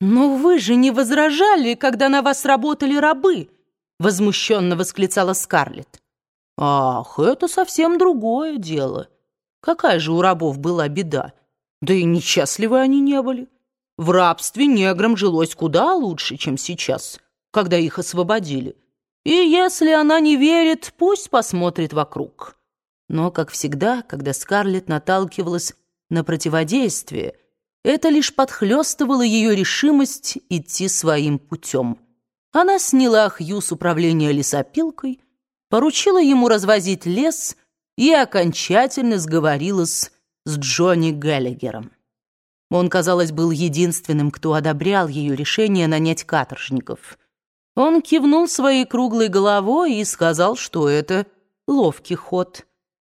«Но вы же не возражали, когда на вас работали рабы!» — возмущенно восклицала Скарлетт. «Ах, это совсем другое дело. Какая же у рабов была беда? Да и несчастливы они не были. В рабстве неграм жилось куда лучше, чем сейчас, когда их освободили. И если она не верит, пусть посмотрит вокруг». Но, как всегда, когда Скарлетт наталкивалась на противодействие — это лишь подхлестывало ее решимость идти своим путем. Она сняла Хью с управления лесопилкой, поручила ему развозить лес и окончательно сговорилась с Джонни Гэллигером. Он, казалось, был единственным, кто одобрял ее решение нанять каторжников. Он кивнул своей круглой головой и сказал, что это ловкий ход.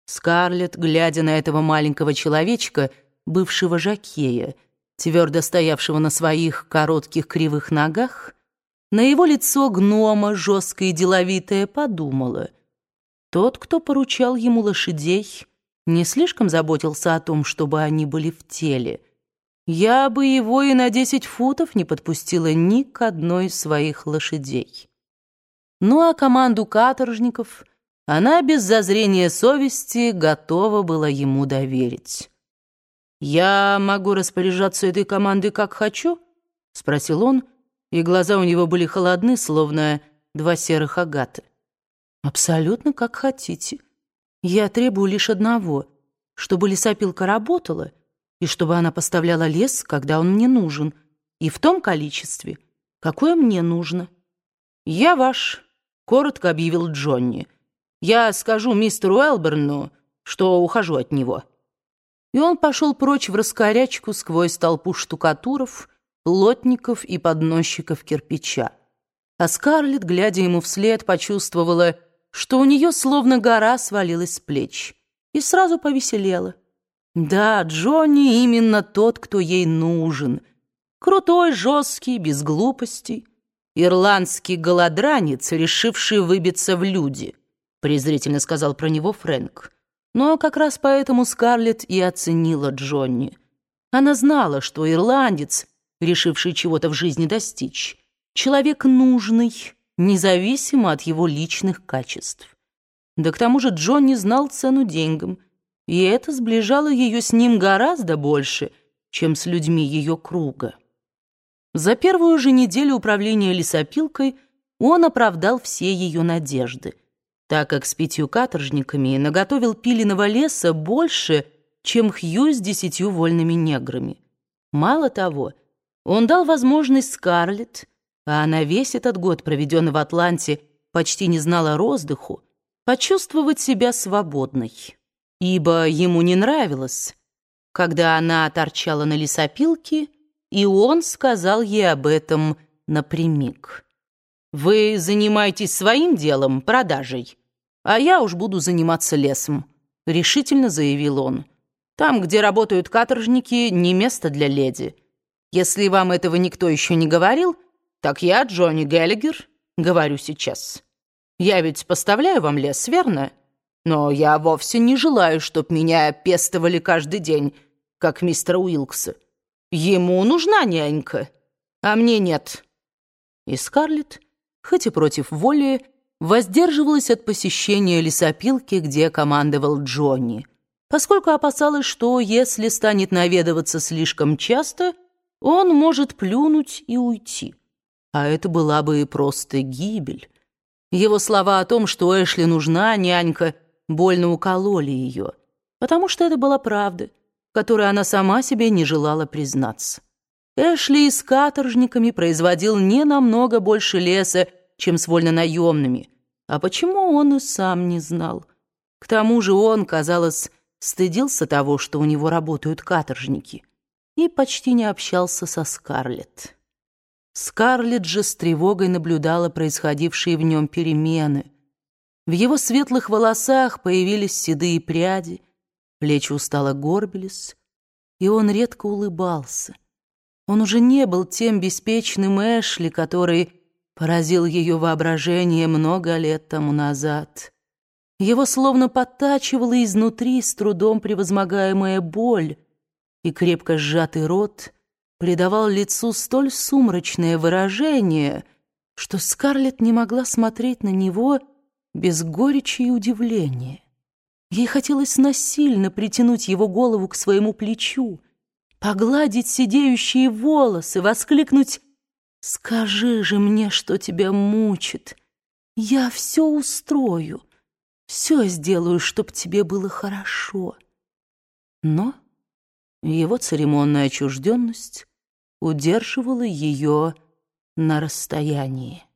Скарлетт, глядя на этого маленького человечка, бывшего жакея, твердо стоявшего на своих коротких кривых ногах, на его лицо гнома, жесткое и деловитое, подумала. Тот, кто поручал ему лошадей, не слишком заботился о том, чтобы они были в теле. Я бы его и на десять футов не подпустила ни к одной из своих лошадей. Ну а команду каторжников она без зазрения совести готова была ему доверить. «Я могу распоряжаться этой командой как хочу?» — спросил он, и глаза у него были холодны, словно два серых агата. «Абсолютно как хотите. Я требую лишь одного, чтобы лесопилка работала, и чтобы она поставляла лес, когда он мне нужен, и в том количестве, какое мне нужно». «Я ваш», — коротко объявил Джонни. «Я скажу мистеру Элберну, что ухожу от него» и он пошел прочь в раскорячку сквозь толпу штукатуров, плотников и подносчиков кирпича. А Скарлетт, глядя ему вслед, почувствовала, что у нее словно гора свалилась с плеч, и сразу повеселела. Да, Джонни именно тот, кто ей нужен. Крутой, жесткий, без глупостей. Ирландский голодранец, решивший выбиться в люди, презрительно сказал про него Фрэнк. Но как раз поэтому Скарлетт и оценила Джонни. Она знала, что ирландец, решивший чего-то в жизни достичь, человек нужный, независимо от его личных качеств. Да к тому же Джонни знал цену деньгам, и это сближало ее с ним гораздо больше, чем с людьми ее круга. За первую же неделю управления лесопилкой он оправдал все ее надежды — так как с пятью каторжниками наготовил пиленого леса больше, чем Хью с десятью вольными неграми. Мало того, он дал возможность Скарлетт, а она весь этот год, проведенный в Атланте, почти не знала роздыху, почувствовать себя свободной. Ибо ему не нравилось, когда она торчала на лесопилке, и он сказал ей об этом напрямик. «Вы занимаетесь своим делом, продажей, а я уж буду заниматься лесом», — решительно заявил он. «Там, где работают каторжники, не место для леди. Если вам этого никто еще не говорил, так я, Джонни Геллигер, говорю сейчас. Я ведь поставляю вам лес, верно? Но я вовсе не желаю, чтоб меня пестовали каждый день, как мистера Уилкса. Ему нужна нянька, а мне нет». И Скарлетт, хоть и против воли, воздерживалась от посещения лесопилки, где командовал Джонни, поскольку опасалась, что если станет наведываться слишком часто, он может плюнуть и уйти. А это была бы и просто гибель. Его слова о том, что Эшли нужна нянька, больно укололи ее, потому что это была правда, которой она сама себе не желала признаться. Эшли с каторжниками производил не намного больше леса, чем с вольнонаемными. А почему он и сам не знал? К тому же он, казалось, стыдился того, что у него работают каторжники, и почти не общался со Скарлетт. Скарлетт же с тревогой наблюдала происходившие в нем перемены. В его светлых волосах появились седые пряди, плечи устало горбились, и он редко улыбался. Он уже не был тем беспечным Эшли, который поразил ее воображение много лет тому назад. Его словно подтачивала изнутри с трудом превозмогаемая боль, и крепко сжатый рот придавал лицу столь сумрачное выражение, что Скарлетт не могла смотреть на него без горечи и удивления. Ей хотелось насильно притянуть его голову к своему плечу, погладить сидеющие волосы, воскликнуть «Скажи же мне, что тебя мучит. Я все устрою, все сделаю, чтоб тебе было хорошо». Но его церемонная отчужденность удерживала ее на расстоянии.